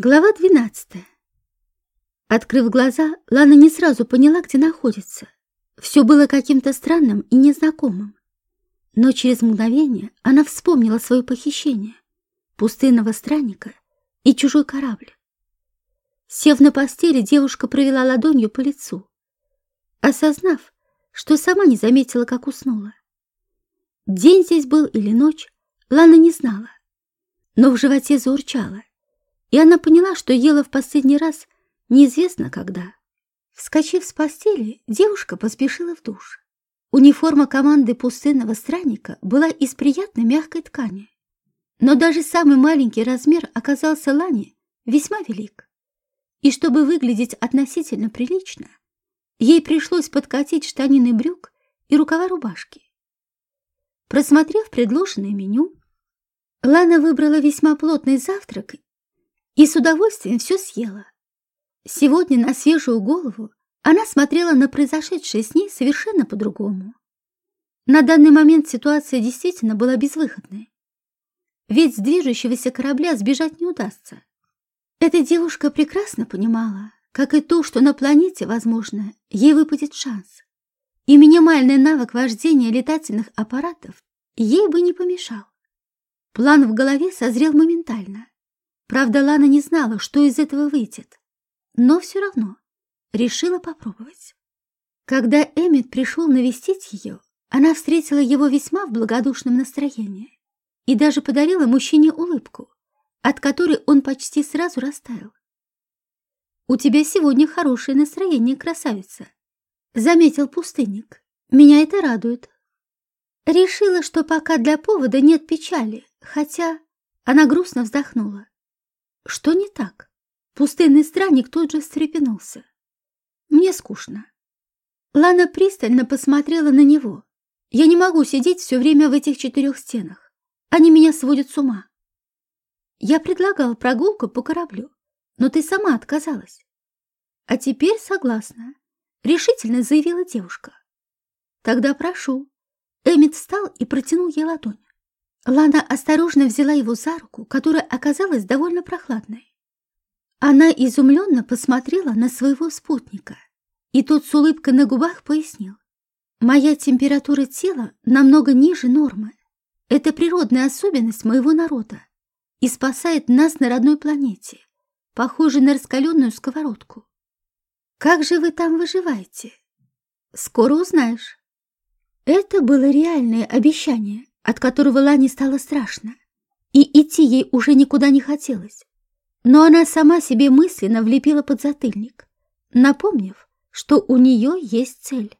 Глава 12. Открыв глаза, Лана не сразу поняла, где находится. Все было каким-то странным и незнакомым. Но через мгновение она вспомнила свое похищение, пустынного странника и чужой корабль. Сев на постели, девушка провела ладонью по лицу, осознав, что сама не заметила, как уснула. День здесь был или ночь, Лана не знала, но в животе заурчала и она поняла, что ела в последний раз неизвестно когда. Вскочив с постели, девушка поспешила в душ. Униформа команды пустынного странника была из приятной мягкой ткани. Но даже самый маленький размер оказался Лане весьма велик. И чтобы выглядеть относительно прилично, ей пришлось подкатить штанины брюк и рукава рубашки. Просмотрев предложенное меню, Лана выбрала весьма плотный завтрак и с удовольствием все съела. Сегодня на свежую голову она смотрела на произошедшее с ней совершенно по-другому. На данный момент ситуация действительно была безвыходной. Ведь с движущегося корабля сбежать не удастся. Эта девушка прекрасно понимала, как и то, что на планете, возможно, ей выпадет шанс. И минимальный навык вождения летательных аппаратов ей бы не помешал. План в голове созрел моментально. Правда, Лана не знала, что из этого выйдет, но все равно решила попробовать. Когда Эммет пришел навестить ее, она встретила его весьма в благодушном настроении и даже подарила мужчине улыбку, от которой он почти сразу растаял. «У тебя сегодня хорошее настроение, красавица», — заметил пустынник. «Меня это радует». Решила, что пока для повода нет печали, хотя она грустно вздохнула. Что не так? Пустынный странник тут же встрепенулся. Мне скучно. Лана пристально посмотрела на него. Я не могу сидеть все время в этих четырех стенах. Они меня сводят с ума. Я предлагала прогулку по кораблю, но ты сама отказалась. А теперь согласна, решительно заявила девушка. Тогда прошу. Эммит встал и протянул ей ладонь. Лана осторожно взяла его за руку, которая оказалась довольно прохладной. Она изумленно посмотрела на своего спутника, и тот с улыбкой на губах пояснил. «Моя температура тела намного ниже нормы. Это природная особенность моего народа и спасает нас на родной планете, похожей на раскаленную сковородку. Как же вы там выживаете? Скоро узнаешь». Это было реальное обещание, от которого Лане стало страшно, и идти ей уже никуда не хотелось. Но она сама себе мысленно влепила подзатыльник, напомнив, что у нее есть цель.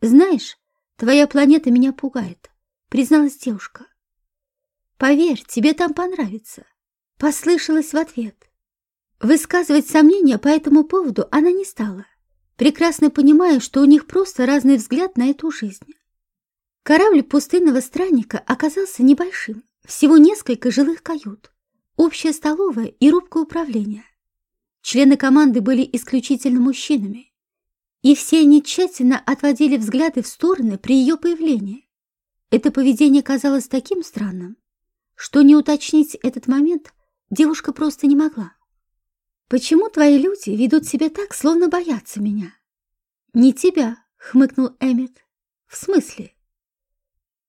«Знаешь, твоя планета меня пугает», — призналась девушка. «Поверь, тебе там понравится», — послышалось в ответ. Высказывать сомнения по этому поводу она не стала, прекрасно понимая, что у них просто разный взгляд на эту жизнь. Корабль пустынного странника оказался небольшим, всего несколько жилых кают, общая столовая и рубка управления. Члены команды были исключительно мужчинами, и все они тщательно отводили взгляды в стороны при ее появлении. Это поведение казалось таким странным, что не уточнить этот момент девушка просто не могла. «Почему твои люди ведут себя так, словно боятся меня?» «Не тебя», — хмыкнул Эммет. «В смысле?»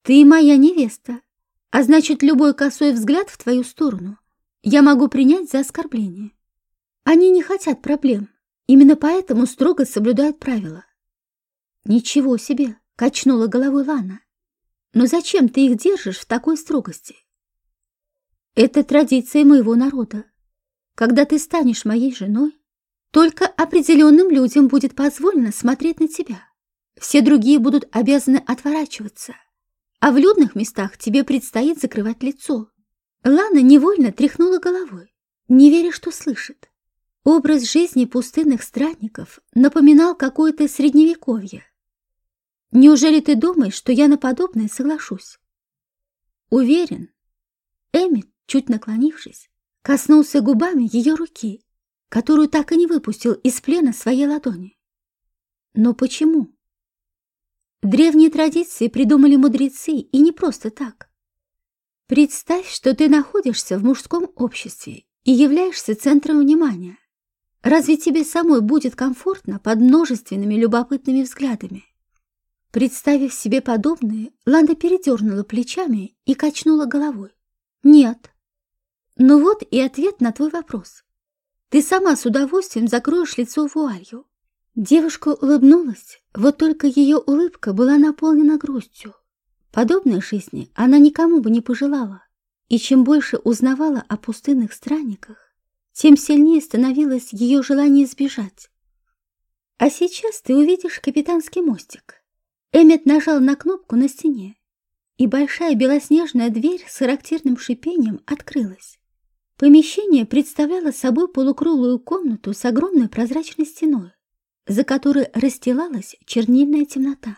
Ты моя невеста, а значит, любой косой взгляд в твою сторону я могу принять за оскорбление. Они не хотят проблем, именно поэтому строго соблюдают правила. Ничего себе, качнула головой Лана. Но зачем ты их держишь в такой строгости? Это традиция моего народа. Когда ты станешь моей женой, только определенным людям будет позволено смотреть на тебя. Все другие будут обязаны отворачиваться а в людных местах тебе предстоит закрывать лицо. Лана невольно тряхнула головой, не веря, что слышит. Образ жизни пустынных странников напоминал какое-то средневековье. Неужели ты думаешь, что я на подобное соглашусь? Уверен. Эммит, чуть наклонившись, коснулся губами ее руки, которую так и не выпустил из плена своей ладони. Но почему? Древние традиции придумали мудрецы, и не просто так. Представь, что ты находишься в мужском обществе и являешься центром внимания. Разве тебе самой будет комфортно под множественными любопытными взглядами? Представив себе подобное, Ланда передернула плечами и качнула головой. Нет. Ну вот и ответ на твой вопрос. Ты сама с удовольствием закроешь лицо вуалью. Девушка улыбнулась, вот только ее улыбка была наполнена грустью. Подобной жизни она никому бы не пожелала, и чем больше узнавала о пустынных странниках, тем сильнее становилось ее желание сбежать. А сейчас ты увидишь капитанский мостик. Эммет нажал на кнопку на стене, и большая белоснежная дверь с характерным шипением открылась. Помещение представляло собой полукруглую комнату с огромной прозрачной стеной, за которой расстилалась чернильная темнота.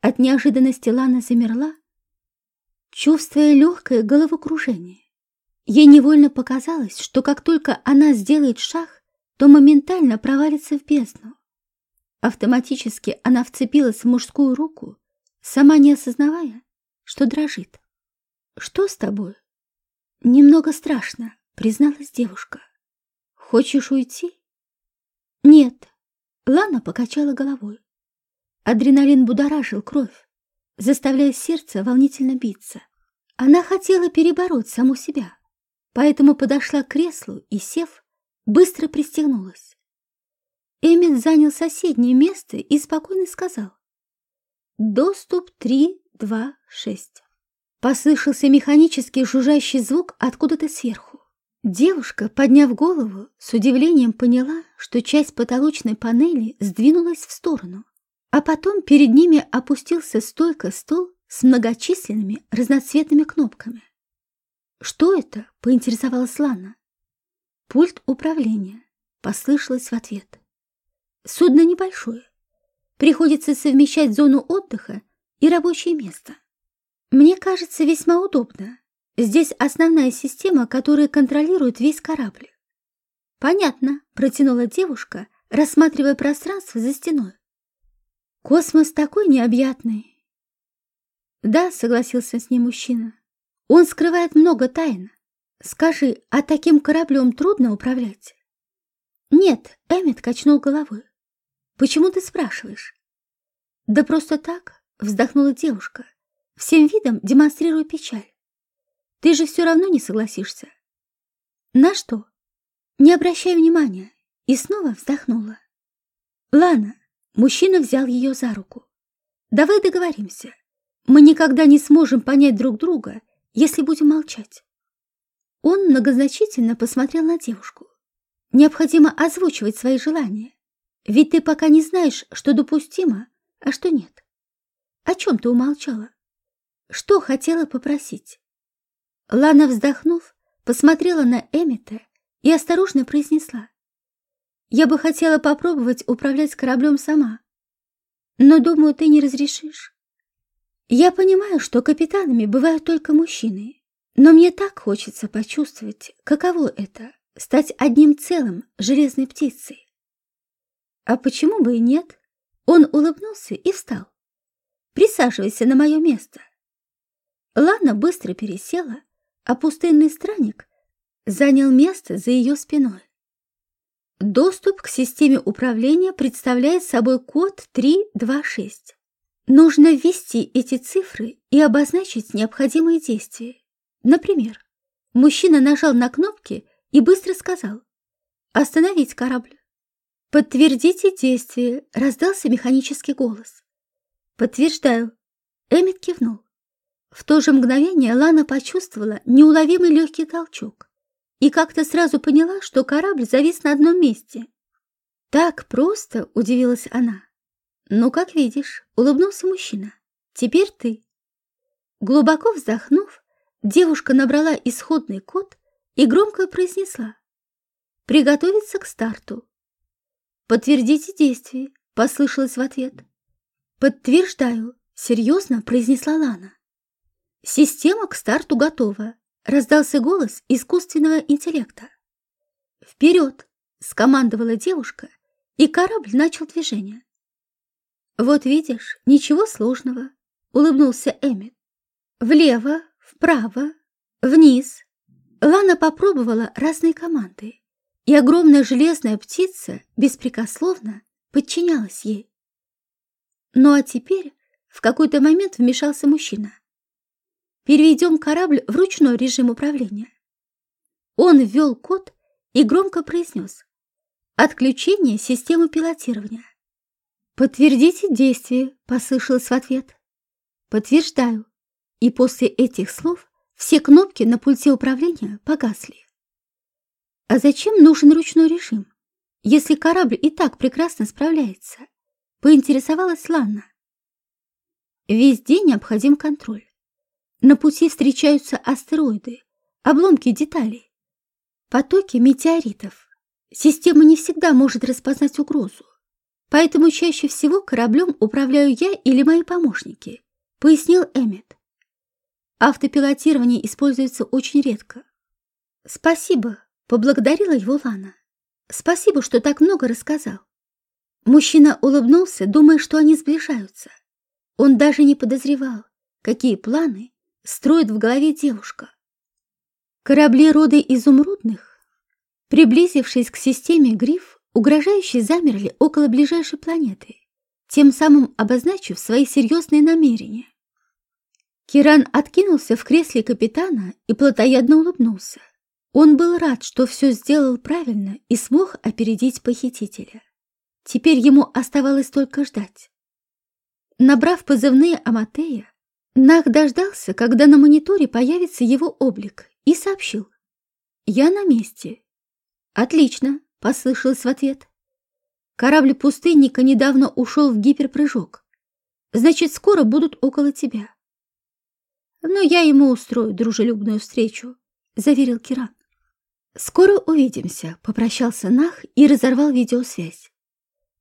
От неожиданности Лана замерла, чувствуя легкое головокружение. Ей невольно показалось, что как только она сделает шаг, то моментально провалится в бездну. Автоматически она вцепилась в мужскую руку, сама не осознавая, что дрожит. «Что с тобой?» «Немного страшно», — призналась девушка. «Хочешь уйти?» «Нет», — Лана покачала головой. Адреналин будоражил кровь, заставляя сердце волнительно биться. Она хотела перебороть саму себя, поэтому подошла к креслу и, сев, быстро пристегнулась. Эммет занял соседнее место и спокойно сказал. «Доступ 326». Послышался механический жужжащий звук откуда-то сверху. Девушка, подняв голову, с удивлением поняла, что часть потолочной панели сдвинулась в сторону, а потом перед ними опустился стойка-стол с многочисленными разноцветными кнопками. «Что это?» — поинтересовалась Лана. «Пульт управления», — послышалось в ответ. Судно небольшое. Приходится совмещать зону отдыха и рабочее место. Мне кажется, весьма удобно. Здесь основная система, которая контролирует весь корабль. Понятно, протянула девушка, рассматривая пространство за стеной. Космос такой необъятный. Да, согласился с ней мужчина. Он скрывает много тайн. Скажи, а таким кораблем трудно управлять? Нет, Эммет качнул головой. Почему ты спрашиваешь? Да просто так, вздохнула девушка, всем видом демонстрируя печаль. Ты же все равно не согласишься. На что? Не обращай внимания. И снова вздохнула. Лана, мужчина взял ее за руку. Давай договоримся. Мы никогда не сможем понять друг друга, если будем молчать. Он многозначительно посмотрел на девушку. Необходимо озвучивать свои желания. Ведь ты пока не знаешь, что допустимо, а что нет. О чем ты умолчала? Что хотела попросить? Лана, вздохнув, посмотрела на Эмита и осторожно произнесла. Я бы хотела попробовать управлять кораблем сама, но, думаю, ты не разрешишь. Я понимаю, что капитанами бывают только мужчины, но мне так хочется почувствовать, каково это — стать одним целым железной птицей. А почему бы и нет? Он улыбнулся и встал. Присаживайся на мое место. Лана быстро пересела, а пустынный странник занял место за ее спиной. Доступ к системе управления представляет собой код 326. Нужно ввести эти цифры и обозначить необходимые действия. Например, мужчина нажал на кнопки и быстро сказал «Остановить корабль». «Подтвердите действие», — раздался механический голос. «Подтверждаю». Эммет кивнул. В то же мгновение Лана почувствовала неуловимый легкий толчок и как-то сразу поняла, что корабль завис на одном месте. «Так просто?» — удивилась она. «Ну, как видишь», — улыбнулся мужчина. «Теперь ты». Глубоко вздохнув, девушка набрала исходный код и громко произнесла. «Приготовиться к старту». «Подтвердите действие», — послышалось в ответ. «Подтверждаю», — серьезно произнесла Лана. «Система к старту готова», — раздался голос искусственного интеллекта. «Вперед!» — скомандовала девушка, и корабль начал движение. «Вот видишь, ничего сложного», — улыбнулся Эммет. «Влево, вправо, вниз». Лана попробовала разные команды, и огромная железная птица беспрекословно подчинялась ей. Ну а теперь в какой-то момент вмешался мужчина. Переведем корабль в ручной режим управления. Он ввел код и громко произнес «Отключение системы пилотирования». «Подтвердите действие», — послышалось в ответ. «Подтверждаю». И после этих слов все кнопки на пульте управления погасли. А зачем нужен ручной режим, если корабль и так прекрасно справляется? Поинтересовалась Ланна. Везде необходим контроль. На пути встречаются астероиды, обломки деталей, потоки метеоритов. Система не всегда может распознать угрозу, поэтому чаще всего кораблем управляю я или мои помощники, пояснил Эммет. Автопилотирование используется очень редко. Спасибо, поблагодарила его Лана. Спасибо, что так много рассказал. Мужчина улыбнулся, думая, что они сближаются. Он даже не подозревал, какие планы строит в голове девушка. Корабли рода изумрудных, приблизившись к системе Гриф, угрожающе замерли около ближайшей планеты, тем самым обозначив свои серьезные намерения. Киран откинулся в кресле капитана и плотоядно улыбнулся. Он был рад, что все сделал правильно и смог опередить похитителя. Теперь ему оставалось только ждать. Набрав позывные Аматея, Нах дождался, когда на мониторе появится его облик, и сообщил. «Я на месте». «Отлично», — послышалось в ответ. «Корабль пустынника недавно ушел в гиперпрыжок. Значит, скоро будут около тебя. «Но я ему устрою дружелюбную встречу», — заверил Киран. «Скоро увидимся», — попрощался Нах и разорвал видеосвязь.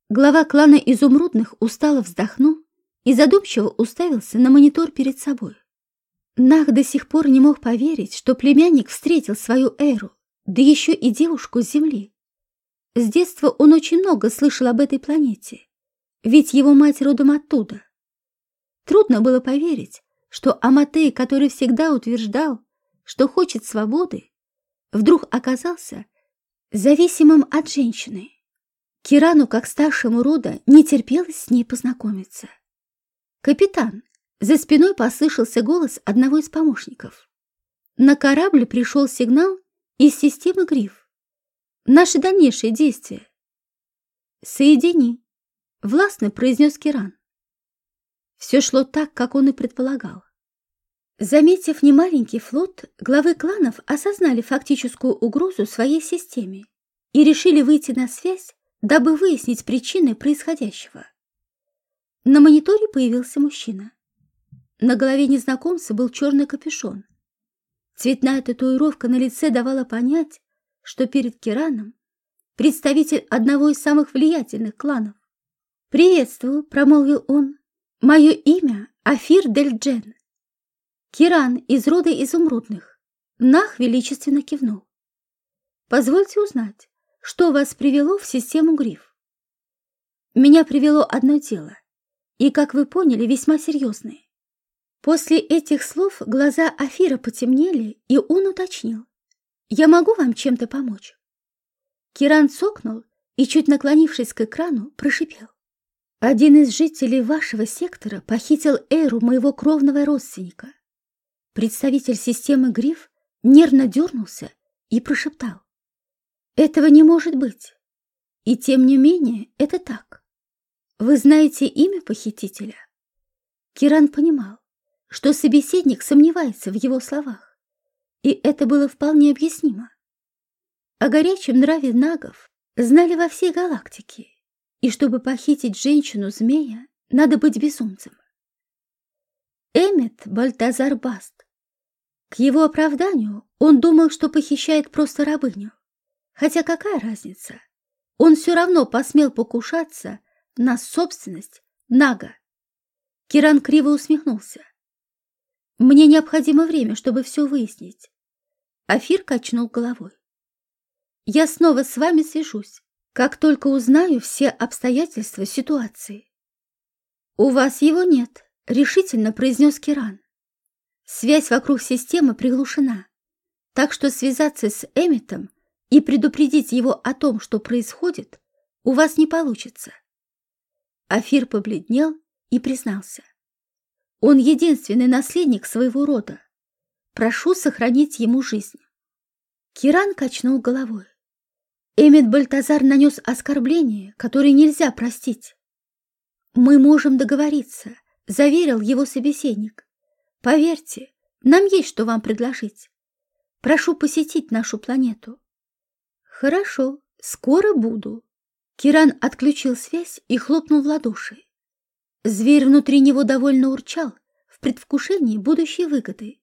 Глава клана Изумрудных устало вздохнул и задумчиво уставился на монитор перед собой. Нах до сих пор не мог поверить, что племянник встретил свою Эру, да еще и девушку с Земли. С детства он очень много слышал об этой планете, ведь его мать родом оттуда. Трудно было поверить, что Аматей, который всегда утверждал, что хочет свободы, вдруг оказался зависимым от женщины. Кирану, как старшему рода, не терпелось с ней познакомиться. «Капитан!» За спиной послышался голос одного из помощников. На корабль пришел сигнал из системы Гриф. Наши дальнейшие действия. «Соедини», — властно произнес Киран. Все шло так, как он и предполагал. Заметив немаленький флот, главы кланов осознали фактическую угрозу своей системе и решили выйти на связь, дабы выяснить причины происходящего. На мониторе появился мужчина. На голове незнакомца был черный капюшон. Цветная татуировка на лице давала понять, что перед Кираном представитель одного из самых влиятельных кланов. «Приветствую», — промолвил он. Мое имя Афир Дель Джен. Киран из рода изумрудных. Нах величественно кивнул. Позвольте узнать, что вас привело в систему Гриф? Меня привело одно дело, и, как вы поняли, весьма серьезное. После этих слов глаза Афира потемнели, и он уточнил. «Я могу вам чем-то помочь?» Киран цокнул и, чуть наклонившись к экрану, прошипел. Один из жителей вашего сектора похитил Эру, моего кровного родственника. Представитель системы Гриф нервно дернулся и прошептал. Этого не может быть. И тем не менее, это так. Вы знаете имя похитителя? Киран понимал, что собеседник сомневается в его словах, и это было вполне объяснимо. О горячем нраве нагов знали во всей галактике, и чтобы похитить женщину-змея, надо быть безумцем. Эммет Бальтазар Баст. К его оправданию он думал, что похищает просто рабыню. Хотя какая разница? Он все равно посмел покушаться на собственность Нага. Киран криво усмехнулся. «Мне необходимо время, чтобы все выяснить». Афир качнул головой. «Я снова с вами свяжусь как только узнаю все обстоятельства ситуации. «У вас его нет», — решительно произнес Киран. Связь вокруг системы приглушена. Так что связаться с Эмметом и предупредить его о том, что происходит, у вас не получится. Афир побледнел и признался. Он единственный наследник своего рода. Прошу сохранить ему жизнь. Киран качнул головой. Эммет Бальтазар нанес оскорбление, которое нельзя простить. «Мы можем договориться», — заверил его собеседник. «Поверьте, нам есть что вам предложить. Прошу посетить нашу планету». «Хорошо, скоро буду». Киран отключил связь и хлопнул в ладоши. Зверь внутри него довольно урчал в предвкушении будущей выгоды.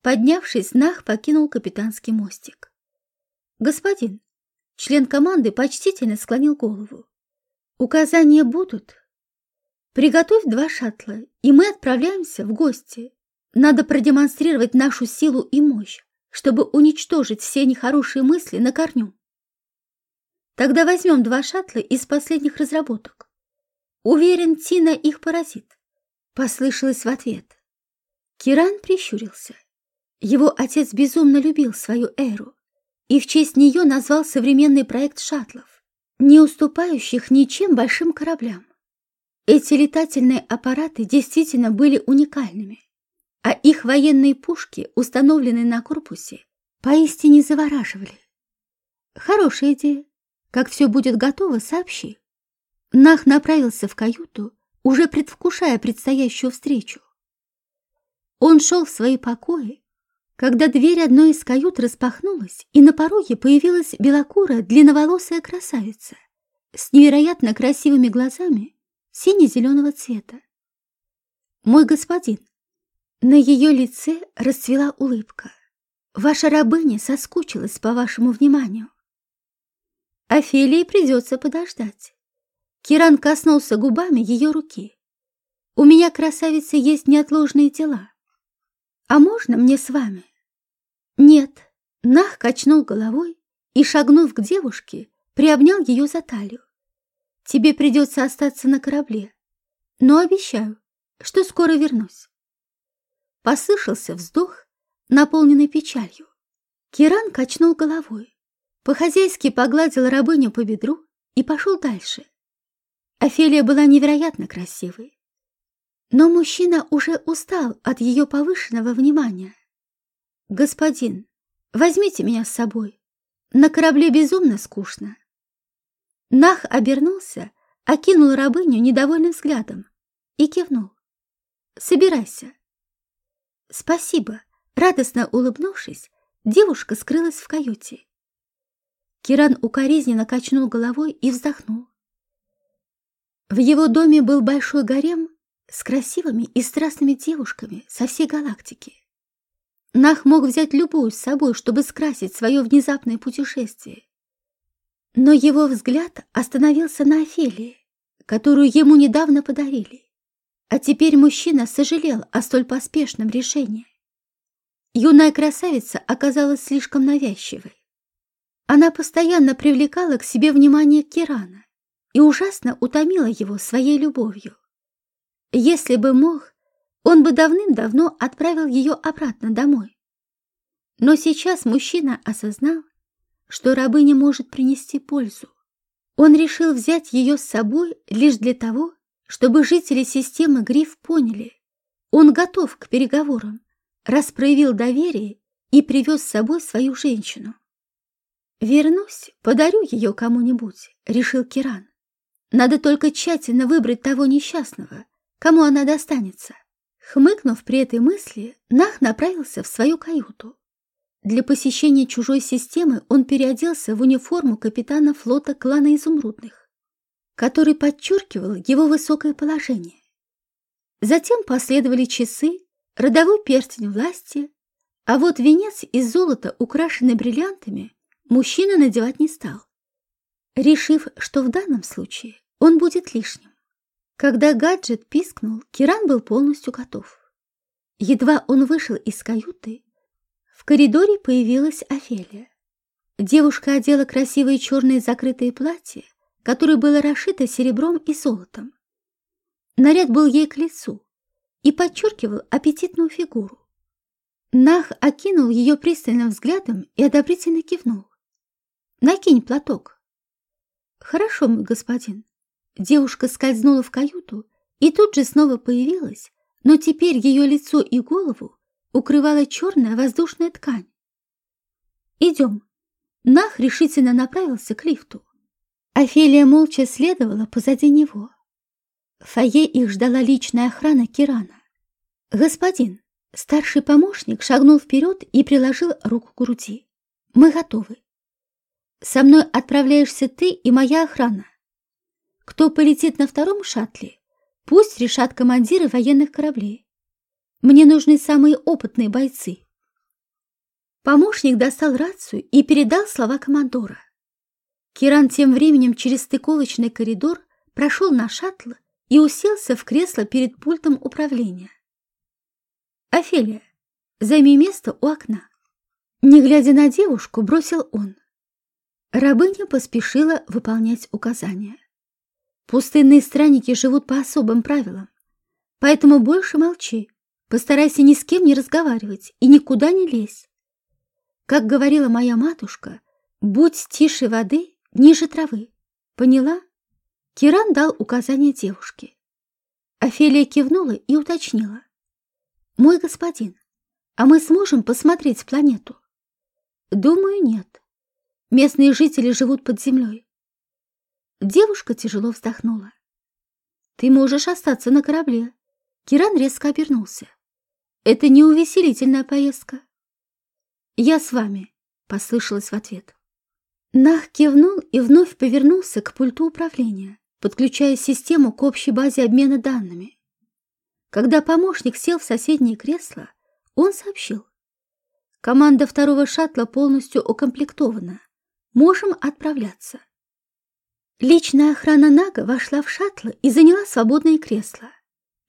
Поднявшись, Нах покинул капитанский мостик. «Господин!» Член команды почтительно склонил голову. Указания будут. Приготовь два шаттла, и мы отправляемся в гости. Надо продемонстрировать нашу силу и мощь, чтобы уничтожить все нехорошие мысли на корню. Тогда возьмем два шаттла из последних разработок. Уверен, Тина их поразит. Послышалось в ответ. Киран прищурился. Его отец безумно любил свою эру и в честь нее назвал современный проект шаттлов не уступающих ничем большим кораблям. Эти летательные аппараты действительно были уникальными, а их военные пушки, установленные на корпусе, поистине завораживали. Хорошая идея. Как все будет готово, сообщи. Нах направился в каюту, уже предвкушая предстоящую встречу. Он шел в свои покои, когда дверь одной из кают распахнулась, и на пороге появилась белокурая длинноволосая красавица с невероятно красивыми глазами сине-зеленого цвета. «Мой господин!» На ее лице расцвела улыбка. «Ваша рабыня соскучилась по вашему вниманию». Офелии придется подождать. Киран коснулся губами ее руки. «У меня, красавица, есть неотложные дела». «А можно мне с вами?» «Нет». Нах качнул головой и, шагнув к девушке, приобнял ее за талию. «Тебе придется остаться на корабле, но обещаю, что скоро вернусь». Послышался вздох, наполненный печалью. Киран качнул головой, по-хозяйски погладил рабыню по бедру и пошел дальше. Офелия была невероятно красивой, но мужчина уже устал от ее повышенного внимания. «Господин, возьмите меня с собой. На корабле безумно скучно». Нах обернулся, окинул рабыню недовольным взглядом и кивнул. «Собирайся». «Спасибо», — радостно улыбнувшись, девушка скрылась в каюте. Киран укоризненно качнул головой и вздохнул. В его доме был большой гарем с красивыми и страстными девушками со всей галактики. Нах мог взять любую с собой, чтобы скрасить свое внезапное путешествие. Но его взгляд остановился на Офелии, которую ему недавно подарили. А теперь мужчина сожалел о столь поспешном решении. Юная красавица оказалась слишком навязчивой. Она постоянно привлекала к себе внимание Кирана и ужасно утомила его своей любовью. Если бы мог, он бы давным-давно отправил ее обратно домой. Но сейчас мужчина осознал, что рабыня может принести пользу. Он решил взять ее с собой лишь для того, чтобы жители системы Гриф поняли, он готов к переговорам, раз проявил доверие и привез с собой свою женщину. «Вернусь, подарю ее кому-нибудь», — решил Киран. «Надо только тщательно выбрать того несчастного, кому она достанется. Хмыкнув при этой мысли, Нах направился в свою каюту. Для посещения чужой системы он переоделся в униформу капитана флота клана Изумрудных, который подчеркивал его высокое положение. Затем последовали часы, родовой перстень власти, а вот венец из золота, украшенный бриллиантами, мужчина надевать не стал, решив, что в данном случае он будет лишним. Когда гаджет пискнул, Киран был полностью готов. Едва он вышел из каюты, в коридоре появилась Офелия. Девушка одела красивые черные закрытые платья, которое было расшито серебром и золотом. Наряд был ей к лицу и подчеркивал аппетитную фигуру. Нах окинул ее пристальным взглядом и одобрительно кивнул. «Накинь платок». «Хорошо, мой господин». Девушка скользнула в каюту и тут же снова появилась, но теперь ее лицо и голову укрывала черная воздушная ткань. «Идем». Нах решительно направился к лифту. Офелия молча следовала позади него. В фойе их ждала личная охрана Кирана. «Господин», старший помощник шагнул вперед и приложил руку к груди. «Мы готовы. Со мной отправляешься ты и моя охрана. Кто полетит на втором шаттле, пусть решат командиры военных кораблей. Мне нужны самые опытные бойцы». Помощник достал рацию и передал слова командора. Киран тем временем через стыковочный коридор прошел на шаттл и уселся в кресло перед пультом управления. «Офелия, займи место у окна». Не глядя на девушку, бросил он. Рабыня поспешила выполнять указания. Пустынные странники живут по особым правилам, поэтому больше молчи, постарайся ни с кем не разговаривать и никуда не лезь. Как говорила моя матушка, будь тише воды ниже травы. Поняла? Киран дал указание девушке. Офелия кивнула и уточнила. «Мой господин, а мы сможем посмотреть планету?» «Думаю, нет. Местные жители живут под землей». Девушка тяжело вздохнула. «Ты можешь остаться на корабле». Киран резко обернулся. «Это не увеселительная поездка». «Я с вами», — послышалось в ответ. Нах кивнул и вновь повернулся к пульту управления, подключая систему к общей базе обмена данными. Когда помощник сел в соседнее кресло, он сообщил. Команда второго шаттла полностью укомплектована. Можем отправляться. Личная охрана Нага вошла в шаттл и заняла свободное кресло.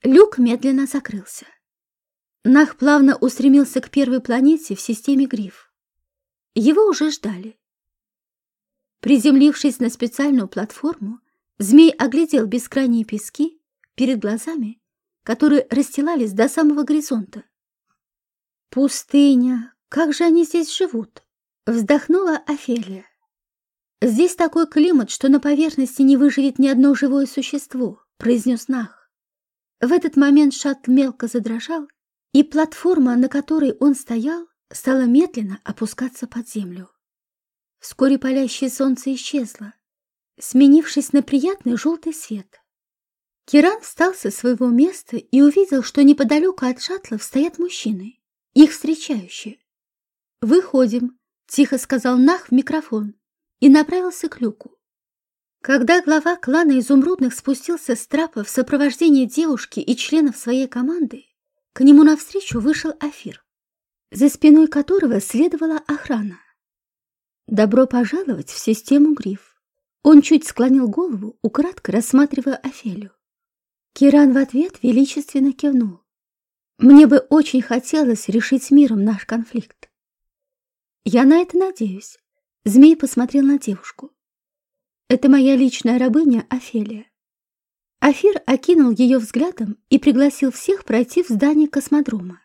Люк медленно закрылся. Нах плавно устремился к первой планете в системе Гриф. Его уже ждали. Приземлившись на специальную платформу, змей оглядел бескрайние пески перед глазами, которые расстилались до самого горизонта. «Пустыня! Как же они здесь живут?» — вздохнула Офелия. «Здесь такой климат, что на поверхности не выживет ни одно живое существо», — произнес Нах. В этот момент шаттл мелко задрожал, и платформа, на которой он стоял, стала медленно опускаться под землю. Вскоре палящее солнце исчезло, сменившись на приятный желтый свет. Киран встал со своего места и увидел, что неподалеку от шаттлов стоят мужчины, их встречающие. «Выходим», — тихо сказал Нах в микрофон и направился к люку. Когда глава клана Изумрудных спустился с трапа в сопровождении девушки и членов своей команды, к нему навстречу вышел Афир, за спиной которого следовала охрана. Добро пожаловать в систему Гриф. Он чуть склонил голову, украдко рассматривая Офелию. Киран в ответ величественно кивнул. Мне бы очень хотелось решить миром наш конфликт. Я на это надеюсь. Змей посмотрел на девушку. Это моя личная рабыня Офелия. Афир окинул ее взглядом и пригласил всех пройти в здание космодрома.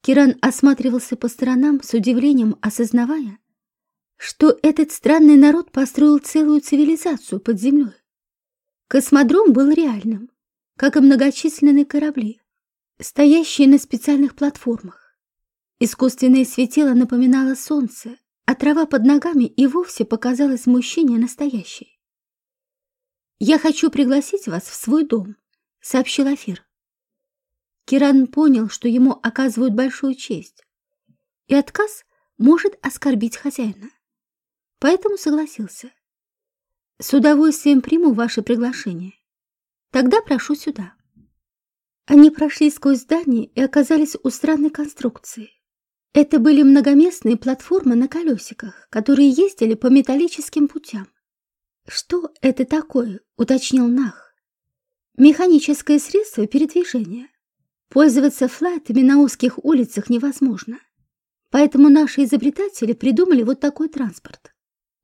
Киран осматривался по сторонам с удивлением, осознавая, что этот странный народ построил целую цивилизацию под землей. Космодром был реальным, как и многочисленные корабли, стоящие на специальных платформах. Искусственное светило напоминало солнце, а трава под ногами и вовсе показалась мужчине настоящей. «Я хочу пригласить вас в свой дом», — сообщил Афир. Киран понял, что ему оказывают большую честь, и отказ может оскорбить хозяина поэтому согласился. С удовольствием приму ваше приглашение. Тогда прошу сюда. Они прошли сквозь здание и оказались у странной конструкции. Это были многоместные платформы на колесиках, которые ездили по металлическим путям. «Что это такое?» — уточнил Нах. «Механическое средство передвижения. Пользоваться флайтами на узких улицах невозможно. Поэтому наши изобретатели придумали вот такой транспорт.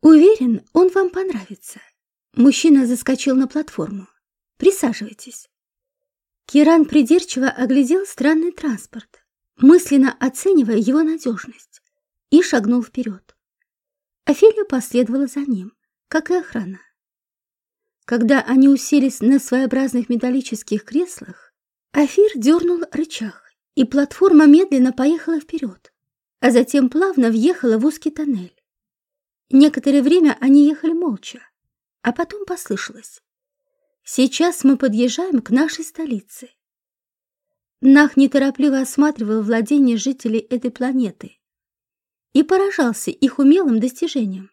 Уверен, он вам понравится. Мужчина заскочил на платформу. Присаживайтесь. Киран придирчиво оглядел странный транспорт. Мысленно оценивая его надежность, и шагнул вперед. Офелия последовала за ним, как и охрана. Когда они уселись на своеобразных металлических креслах, Афир дернул рычаг, и платформа медленно поехала вперед, а затем плавно въехала в узкий тоннель. Некоторое время они ехали молча, а потом послышалось. «Сейчас мы подъезжаем к нашей столице». Нах неторопливо осматривал владения жителей этой планеты и поражался их умелым достижениям.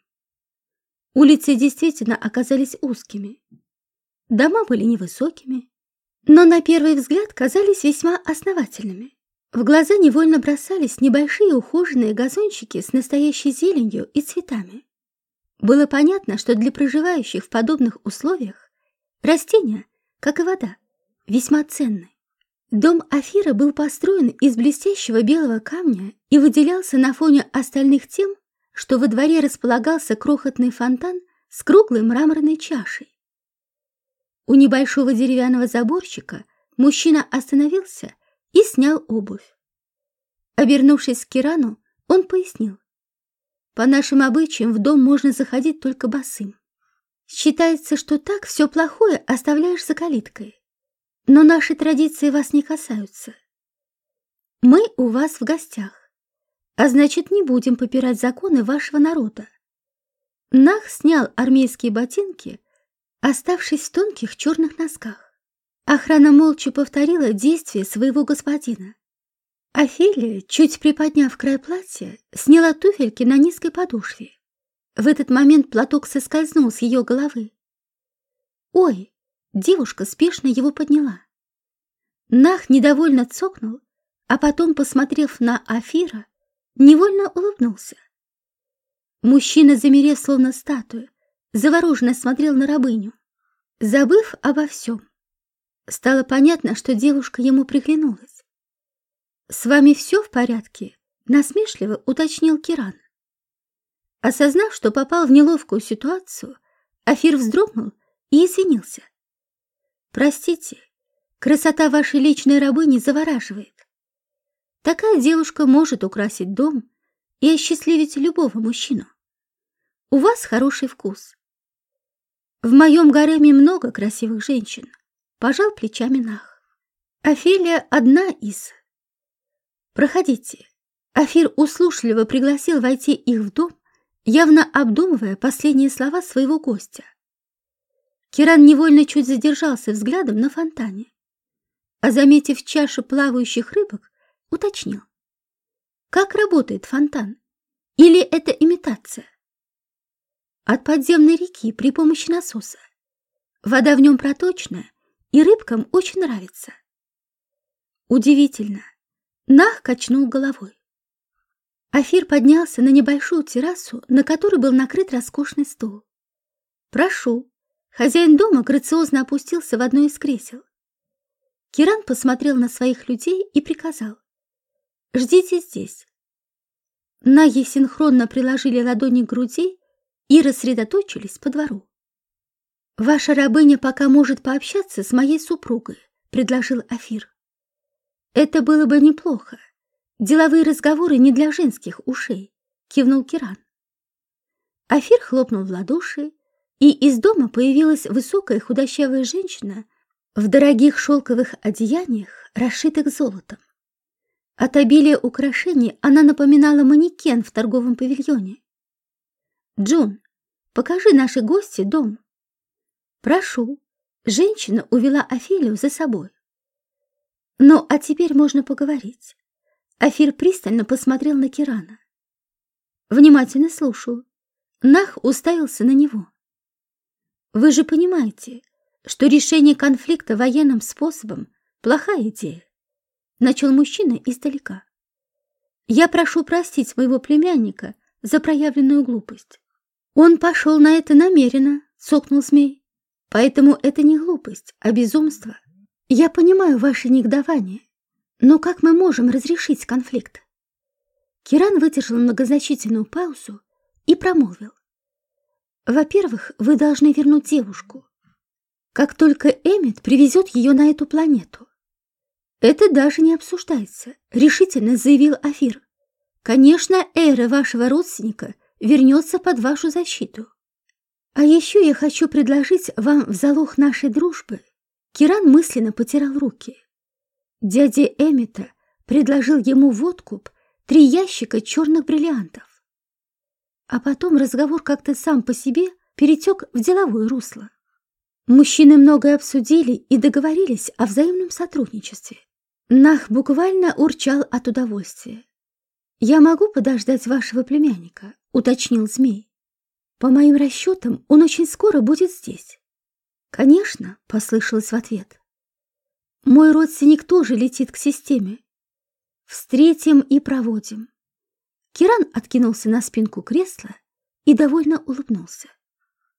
Улицы действительно оказались узкими. Дома были невысокими, но на первый взгляд казались весьма основательными. В глаза невольно бросались небольшие ухоженные газончики с настоящей зеленью и цветами. Было понятно, что для проживающих в подобных условиях растения, как и вода, весьма ценны. Дом Афира был построен из блестящего белого камня и выделялся на фоне остальных тем, что во дворе располагался крохотный фонтан с круглой мраморной чашей. У небольшого деревянного заборчика мужчина остановился и снял обувь. Обернувшись к Кирану, он пояснил. По нашим обычаям в дом можно заходить только босым. Считается, что так все плохое оставляешь за калиткой. Но наши традиции вас не касаются. Мы у вас в гостях, а значит, не будем попирать законы вашего народа. Нах снял армейские ботинки оставшись в тонких черных носках. Охрана молча повторила действия своего господина. Офелия, чуть приподняв край платья, сняла туфельки на низкой подошве. В этот момент платок соскользнул с ее головы. «Ой!» — девушка спешно его подняла. Нах недовольно цокнул, а потом, посмотрев на Афира, невольно улыбнулся. Мужчина, замерев словно статуя, завороженно смотрел на рабыню, забыв обо всем. Стало понятно, что девушка ему приглянулась. «С вами все в порядке?» — насмешливо уточнил Киран. Осознав, что попал в неловкую ситуацию, Афир вздрогнул и извинился. «Простите, красота вашей личной рабыни завораживает. Такая девушка может украсить дом и осчастливить любого мужчину. У вас хороший вкус. В моем гареме много красивых женщин. Пожал плечами Нах. Офелия одна из. Проходите. Афир услушливо пригласил войти их в дом, явно обдумывая последние слова своего гостя. Киран невольно чуть задержался взглядом на фонтане, а, заметив чашу плавающих рыбок, уточнил. Как работает фонтан? Или это имитация? от подземной реки при помощи насоса. Вода в нем проточная, и рыбкам очень нравится. Удивительно. Нах качнул головой. Афир поднялся на небольшую террасу, на которой был накрыт роскошный стол. «Прошу». Хозяин дома грациозно опустился в одно из кресел. Киран посмотрел на своих людей и приказал. «Ждите здесь». Наги синхронно приложили ладони к груди и рассредоточились по двору. «Ваша рабыня пока может пообщаться с моей супругой», — предложил Афир. «Это было бы неплохо. Деловые разговоры не для женских ушей», — кивнул Киран. Афир хлопнул в ладоши, и из дома появилась высокая худощавая женщина в дорогих шелковых одеяниях, расшитых золотом. От обилия украшений она напоминала манекен в торговом павильоне. Джун, покажи нашей гости дом. Прошу. Женщина увела Офелию за собой. Ну, а теперь можно поговорить. Афир пристально посмотрел на Кирана. Внимательно слушаю. Нах уставился на него. Вы же понимаете, что решение конфликта военным способом – плохая идея. Начал мужчина издалека. Я прошу простить моего племянника за проявленную глупость. Он пошел на это намеренно, цокнул змей. Поэтому это не глупость, а безумство. Я понимаю ваше негодование, но как мы можем разрешить конфликт? Киран выдержал многозначительную паузу и промолвил. Во-первых, вы должны вернуть девушку. Как только Эммет привезет ее на эту планету. Это даже не обсуждается, решительно заявил Афир. Конечно, эра вашего родственника вернется под вашу защиту. А еще я хочу предложить вам в залог нашей дружбы. Киран мысленно потирал руки. Дядя Эмита предложил ему в откуп три ящика черных бриллиантов. А потом разговор как-то сам по себе перетек в деловое русло. Мужчины многое обсудили и договорились о взаимном сотрудничестве. Нах буквально урчал от удовольствия. «Я могу подождать вашего племянника», — уточнил змей. «По моим расчетам, он очень скоро будет здесь». «Конечно», — послышалось в ответ. «Мой родственник тоже летит к системе. Встретим и проводим». Киран откинулся на спинку кресла и довольно улыбнулся.